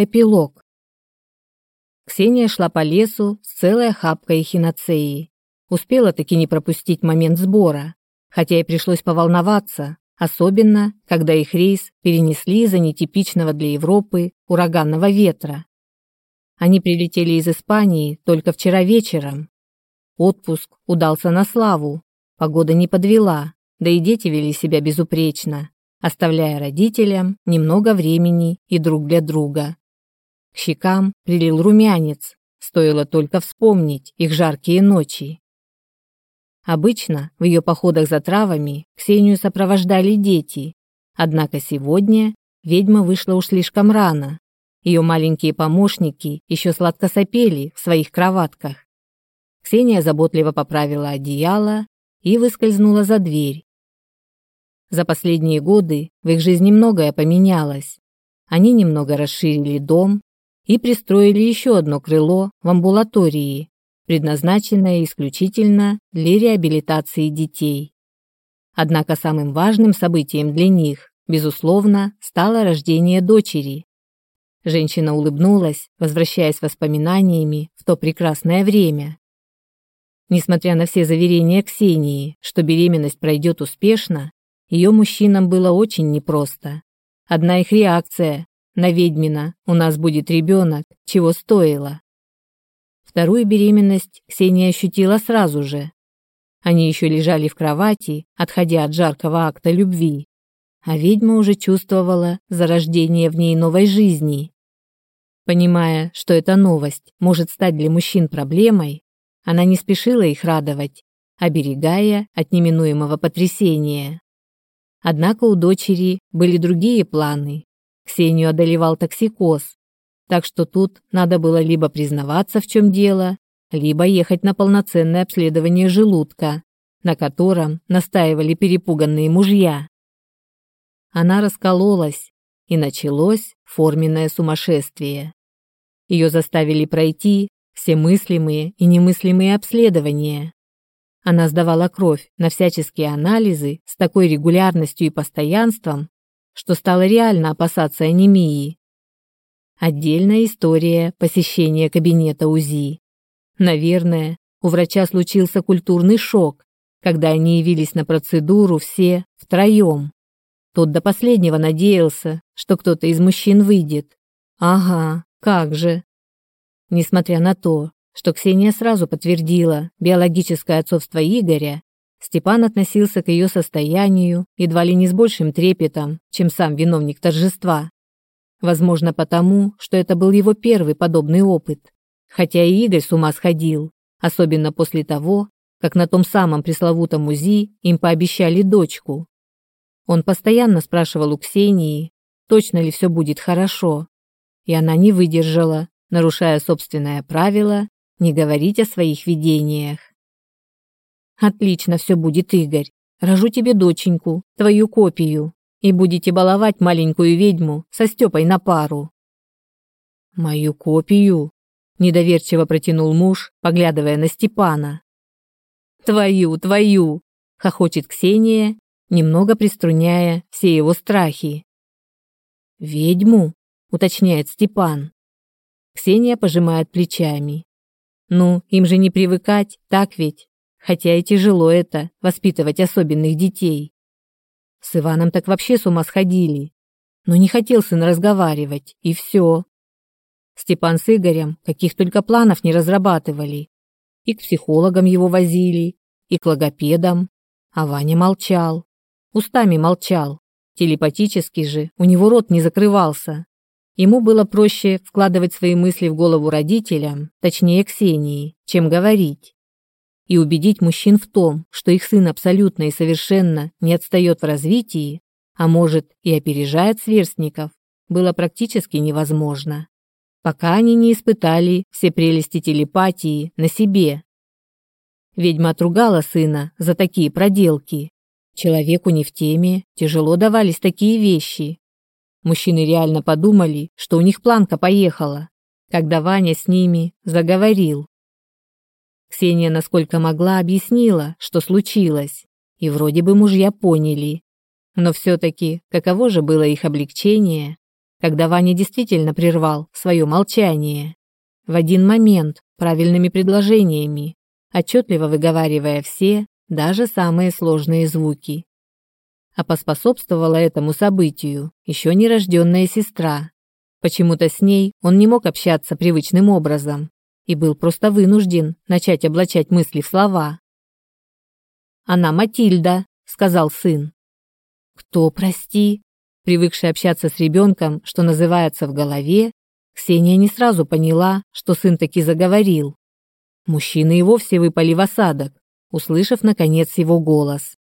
Эпилог. Ксения шла по лесу с целой охапкой хиноцеи. Успела таки не пропустить момент сбора, хотя и пришлось поволноваться, особенно, когда их рейс перенесли из-за нетипичного для Европы ураганного ветра. Они прилетели из Испании только вчера вечером. Отпуск удался на славу, погода не подвела, да и дети вели себя безупречно, оставляя родителям немного времени и друг для друга. К щекам прилил румянец, стоило только вспомнить их жаркие ночи. Обычно в ее походах за травами Ксению сопровождали дети, однако сегодня ведьма вышла уж слишком рано. Ее маленькие помощники еще сладко сопели в своих кроватках. Ксения заботливо поправила одеяло и выскользнула за дверь. За последние годы в их жизни многое поменялось. Они немного расширили дом, и пристроили еще одно крыло в амбулатории, предназначенное исключительно для реабилитации детей. Однако самым важным событием для них, безусловно, стало рождение дочери. Женщина улыбнулась, возвращаясь воспоминаниями в то прекрасное время. Несмотря на все заверения Ксении, что беременность пройдет успешно, ее мужчинам было очень непросто. Одна их реакция на ведьмина у нас будет ребенок, чего стоило. Вторую беременность Ксения ощутила сразу же. Они еще лежали в кровати, отходя от жаркого акта любви, а ведьма уже чувствовала зарождение в ней новой жизни. Понимая, что эта новость может стать для мужчин проблемой, она не спешила их радовать, оберегая от неминуемого потрясения. Однако у дочери были другие планы, Ксению одолевал токсикоз, так что тут надо было либо признаваться, в чем дело, либо ехать на полноценное обследование желудка, на котором настаивали перепуганные мужья. Она раскололась, и началось форменное сумасшествие. Ее заставили пройти все мыслимые и немыслимые обследования. Она сдавала кровь на всяческие анализы с такой регулярностью и постоянством, что стало реально опасаться анемии. Отдельная история посещения кабинета УЗИ. Наверное, у врача случился культурный шок, когда они явились на процедуру все втроем. Тот до последнего надеялся, что кто-то из мужчин выйдет. Ага, как же. Несмотря на то, что Ксения сразу подтвердила биологическое отцовство Игоря, Степан относился к ее состоянию едва ли не с большим трепетом, чем сам виновник торжества. Возможно, потому, что это был его первый подобный опыт. Хотя и Игорь с ума сходил, особенно после того, как на том самом пресловутом УЗИ им пообещали дочку. Он постоянно спрашивал у Ксении, точно ли все будет хорошо, и она не выдержала, нарушая собственное правило не говорить о своих видениях. Отлично все будет, Игорь. Рожу тебе доченьку, твою копию, и будете баловать маленькую ведьму со Степой на пару. Мою копию? Недоверчиво протянул муж, поглядывая на Степана. Твою, твою, хохочет Ксения, немного приструняя все его страхи. Ведьму, уточняет Степан. Ксения пожимает плечами. Ну, им же не привыкать, так ведь? Хотя и тяжело это воспитывать особенных детей. С Иваном так вообще с ума сходили, но не хотел сын разговаривать, и все. Степан с Игорем каких только планов не разрабатывали. И к психологам его возили, и к логопедам, а Ваня молчал. Устами молчал, телепатически же у него рот не закрывался. Ему было проще вкладывать свои мысли в голову родителям, точнее Ксении, чем говорить и убедить мужчин в том, что их сын абсолютно и совершенно не отстает в развитии, а может и опережает сверстников, было практически невозможно, пока они не испытали все прелести телепатии на себе. Ведьма отругала сына за такие проделки. Человеку не в теме тяжело давались такие вещи. Мужчины реально подумали, что у них планка поехала, когда Ваня с ними заговорил. Ксения, насколько могла, объяснила, что случилось, и вроде бы мужья поняли. Но все-таки каково же было их облегчение, когда Ваня действительно прервал свое молчание. В один момент правильными предложениями, отчетливо выговаривая все, даже самые сложные звуки. А поспособствовала этому событию еще нерожденная сестра. Почему-то с ней он не мог общаться привычным образом и был просто вынужден начать облачать мысли в слова. «Она Матильда», — сказал сын. «Кто, прости?» Привыкшая общаться с ребенком, что называется в голове, Ксения не сразу поняла, что сын таки заговорил. Мужчины и вовсе выпали в осадок, услышав, наконец, его голос.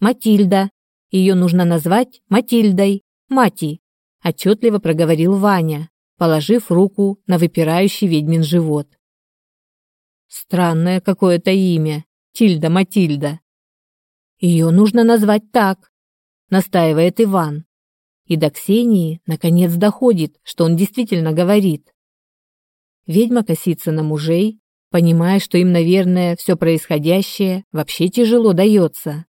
«Матильда. Ее нужно назвать Матильдой. Мати», – отчетливо проговорил Ваня, положив руку на выпирающий ведьмин живот. «Странное какое-то имя. Тильда Матильда». «Ее нужно назвать так», – настаивает Иван. И до Ксении наконец доходит, что он действительно говорит. Ведьма косится на мужей, понимая, что им, наверное, все происходящее вообще тяжело дается.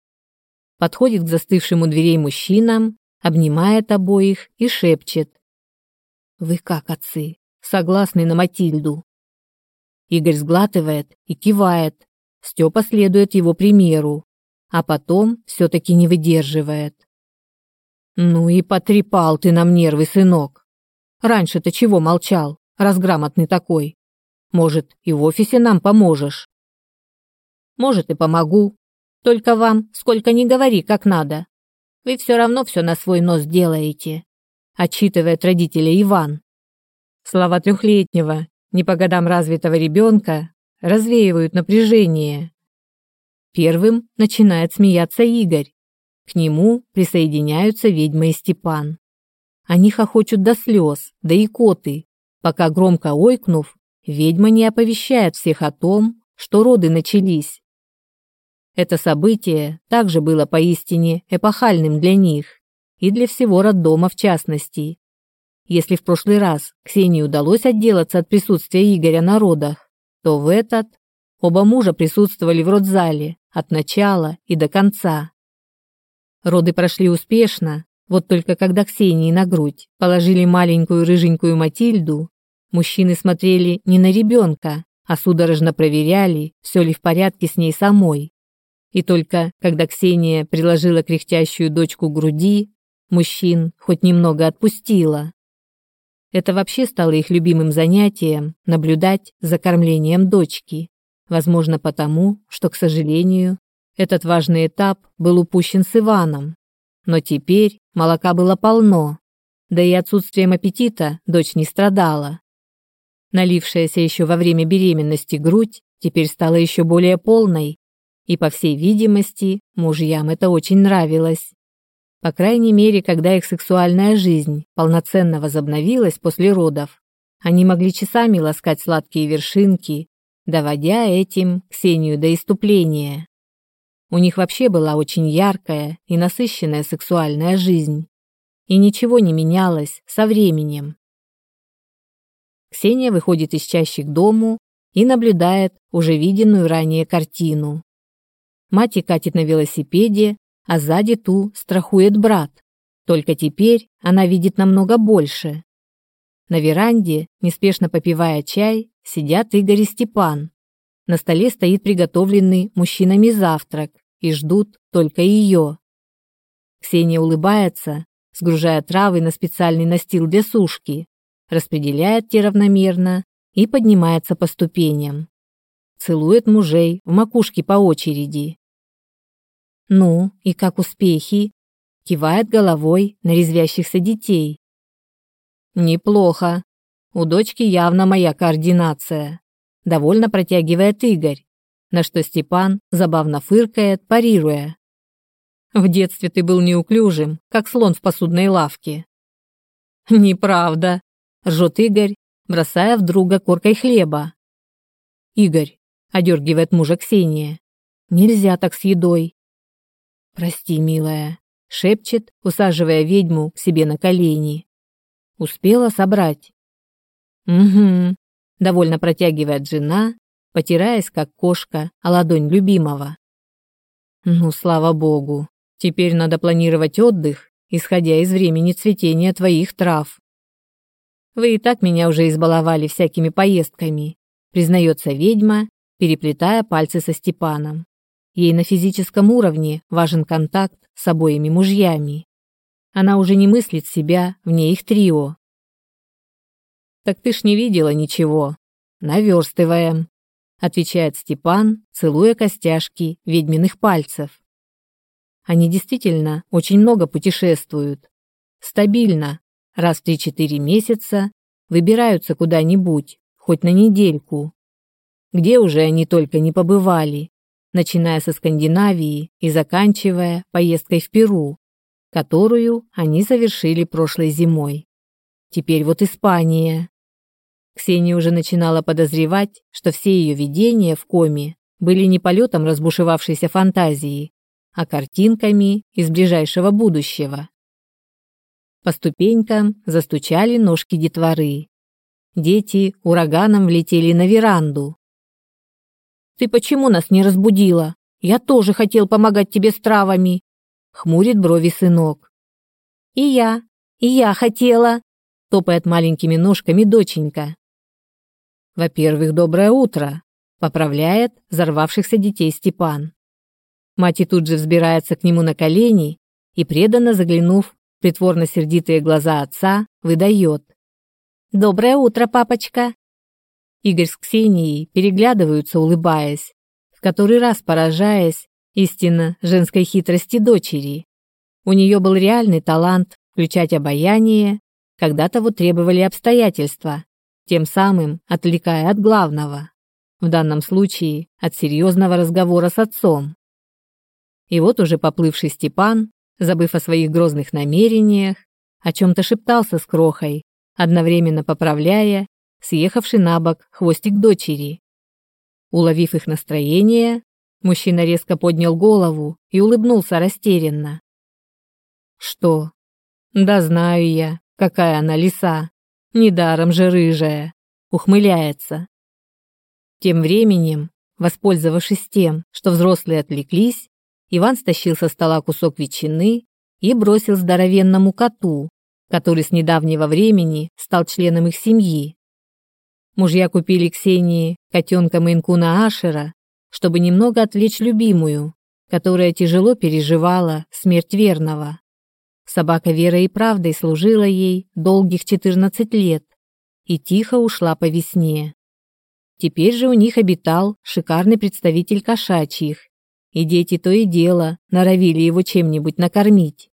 Подходит к застывшим у дверей мужчинам, обнимает обоих и шепчет. «Вы как, отцы, согласны на Матильду?» Игорь сглатывает и кивает. Степа следует его примеру, а потом все-таки не выдерживает. «Ну и потрепал ты нам нервы, сынок. Раньше-то чего молчал, разграмотный такой? Может, и в офисе нам поможешь?» «Может, и помогу. Только вам сколько ни говори, как надо. Вы все равно все на свой нос делаете», отчитывает родителя Иван. Слова трехлетнего, не по годам развитого ребенка, развеивают напряжение. Первым начинает смеяться Игорь. К нему присоединяются ведьма и Степан. Они хохочут до слез, да и коты, пока громко ойкнув, ведьма не оповещает всех о том, что роды начались. Это событие также было поистине эпохальным для них и для всего роддома в частности. Если в прошлый раз Ксении удалось отделаться от присутствия Игоря на родах, то в этот оба мужа присутствовали в родзале от начала и до конца. Роды прошли успешно, вот только когда Ксении на грудь положили маленькую рыженькую Матильду, мужчины смотрели не на ребенка, а судорожно проверяли, все ли в порядке с ней самой. И только когда Ксения приложила кряхтящую дочку к груди, мужчин хоть немного отпустила. Это вообще стало их любимым занятием – наблюдать за кормлением дочки. Возможно, потому, что, к сожалению, этот важный этап был упущен с Иваном. Но теперь молока было полно, да и отсутствием аппетита дочь не страдала. Налившаяся еще во время беременности грудь теперь стала еще более полной, и, по всей видимости, мужьям это очень нравилось. По крайней мере, когда их сексуальная жизнь полноценно возобновилась после родов, они могли часами ласкать сладкие вершинки доводя этим Ксению до иступления. У них вообще была очень яркая и насыщенная сексуальная жизнь, и ничего не менялось со временем. Ксения выходит из чащи к дому и наблюдает уже виденную ранее картину. Мать катит на велосипеде, а сзади ту страхует брат. Только теперь она видит намного больше. На веранде, неспешно попивая чай, сидят Игорь и Степан. На столе стоит приготовленный мужчинами завтрак и ждут только ее. Ксения улыбается, сгружая травы на специальный настил для сушки, распределяет те равномерно и поднимается по ступеням. Целует мужей в макушке по очереди. «Ну, и как успехи?» Кивает головой на резвящихся детей. «Неплохо», у дочки явно моя координация. Довольно протягивает Игорь, на что Степан забавно фыркает, парируя. В детстве ты был неуклюжим, как слон в посудной лавке. Неправда, ржет Игорь, бросая в друга коркой хлеба. Игорь, одергивает мужа Ксения. Нельзя так с едой. Прости, милая, шепчет, усаживая ведьму к себе на колени. Успела собрать. «Угу», — довольно протягивает жена, потираясь, как кошка, о ладонь любимого. «Ну, слава богу, теперь надо планировать отдых исходя из времени цветения твоих трав. Вы и так меня уже избаловали всякими поездками, признается ведьма, переплетая пальцы со Степаном. Ей на физическом уровне важен контакт с обоими мужьями. Она уже не мыслит себя вне их трио. Так ты ж не видела ничего. Наверстываем, отвечает Степан, целуя костяшки ведьминых пальцев. Они действительно очень много путешествуют. Стабильно, раз в 3-4 месяца выбираются куда-нибудь, хоть на недельку. Где уже они только не побывали, начиная со Скандинавии и заканчивая поездкой в Перу, которую они завершили прошлой зимой. Теперь вот Испания. Ксения уже начинала подозревать, что все ее видения в коме были не полетом разбушевавшейся фантазии, а картинками из ближайшего будущего. По ступенькам застучали ножки детворы. Дети ураганом влетели на веранду. «Ты почему нас не разбудила? Я тоже хотел помогать тебе с травами!» Хмурит брови сынок. «И я, и я хотела!» Топает маленькими ножками доченька. «Во-первых, доброе утро!» Поправляет взорвавшихся детей Степан. Мать и тут же взбирается к нему на колени и, преданно заглянув в притворно-сердитые глаза отца, выдает. «Доброе утро, папочка!» Игорь с Ксенией переглядываются, улыбаясь, в который раз поражаясь истинно женской хитрости дочери. У нее был реальный талант включать обаяние, когда того требовали обстоятельства, тем самым отвлекая от главного, в данном случае от серьезного разговора с отцом. И вот уже поплывший Степан, забыв о своих грозных намерениях, о чем-то шептался с крохой, одновременно поправляя съехавший на бок хвостик дочери. Уловив их настроение, мужчина резко поднял голову и улыбнулся растерянно. «Что? Да знаю я, какая она лиса, недаром же рыжая», ухмыляется. Тем временем, воспользовавшись тем, что взрослые отвлеклись, Иван стащил со стола кусок ветчины и бросил здоровенному коту, который с недавнего времени стал членом их семьи. Мужья купили Ксении котенка Мейнкуна Ашера, чтобы немного отвлечь любимую, которая тяжело переживала смерть верного. Собака верой и правдой служила ей долгих 14 лет и тихо ушла по весне. Теперь же у них обитал шикарный представитель кошачьих, и дети то и дело норовили его чем-нибудь накормить.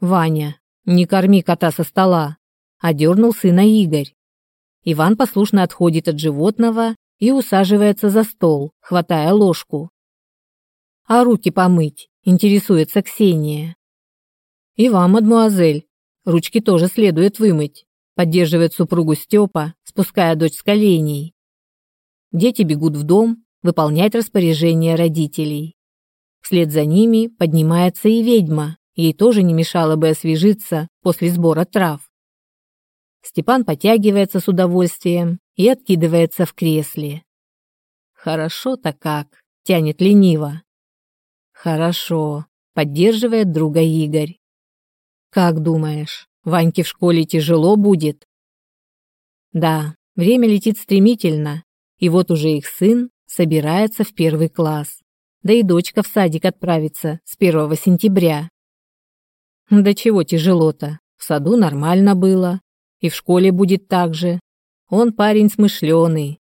«Ваня, не корми кота со стола!» – одернул сына Игорь. Иван послушно отходит от животного и усаживается за стол, хватая ложку. «А руки помыть?» – интересуется Ксения. «И вам, мадмуазель, ручки тоже следует вымыть», – поддерживает супругу Степа, спуская дочь с коленей. Дети бегут в дом, выполнять распоряжения родителей. Вслед за ними поднимается и ведьма, ей тоже не мешало бы освежиться после сбора трав. Степан потягивается с удовольствием и откидывается в кресле. Хорошо-то как, тянет лениво. Хорошо, поддерживает друга Игорь. Как думаешь, Ваньке в школе тяжело будет? Да, время летит стремительно, и вот уже их сын собирается в первый класс. Да и дочка в садик отправится с 1 сентября. Да чего тяжело-то? В саду нормально было. И в школе будет так же. Он парень смышленый.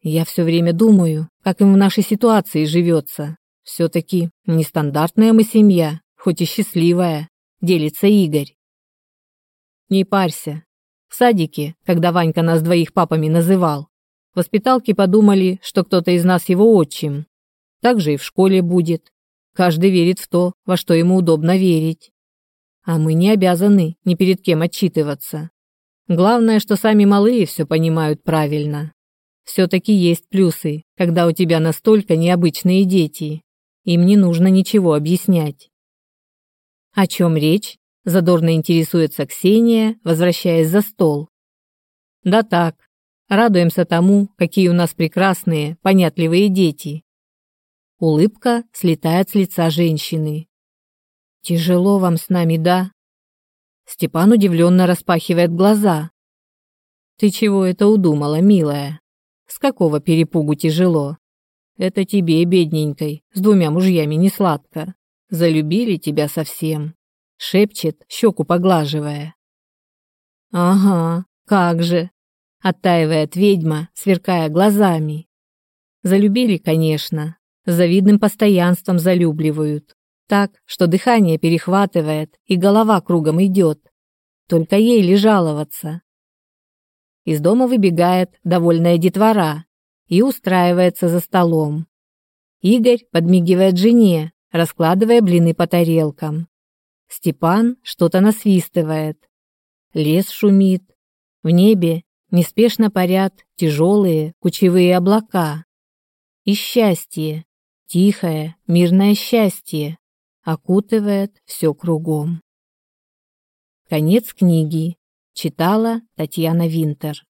Я все время думаю, как им в нашей ситуации живется. Все-таки нестандартная мы семья, хоть и счастливая, делится Игорь. Не парься. В садике, когда Ванька нас двоих папами называл, Воспиталки подумали, что кто-то из нас его отчим. Так же и в школе будет. Каждый верит в то, во что ему удобно верить. А мы не обязаны ни перед кем отчитываться. Главное, что сами малые все понимают правильно. Все-таки есть плюсы, когда у тебя настолько необычные дети. Им не нужно ничего объяснять. О чем речь? Задорно интересуется Ксения, возвращаясь за стол. Да так, Радуемся тому, какие у нас прекрасные, понятливые дети. Улыбка слетает с лица женщины. Тяжело вам с нами, да? Степан удивленно распахивает глаза. Ты чего это удумала, милая? С какого перепугу тяжело? Это тебе, бедненькой, с двумя мужьями не сладко. Залюбили тебя совсем. Шепчет, щеку поглаживая. Ага, как же. Оттаивает ведьма, сверкая глазами. Залюбили, конечно. Завидным постоянством залюбливают. Так, что дыхание перехватывает и голова кругом идет. Только ей ли жаловаться? Из дома выбегает довольная детвора и устраивается за столом. Игорь подмигивает жене, раскладывая блины по тарелкам. Степан что-то насвистывает. Лес шумит. В небе неспешно парят тяжелые кучевые облака. И счастье, тихое, мирное счастье, окутывает все кругом. Конец книги. Читала Татьяна Винтер.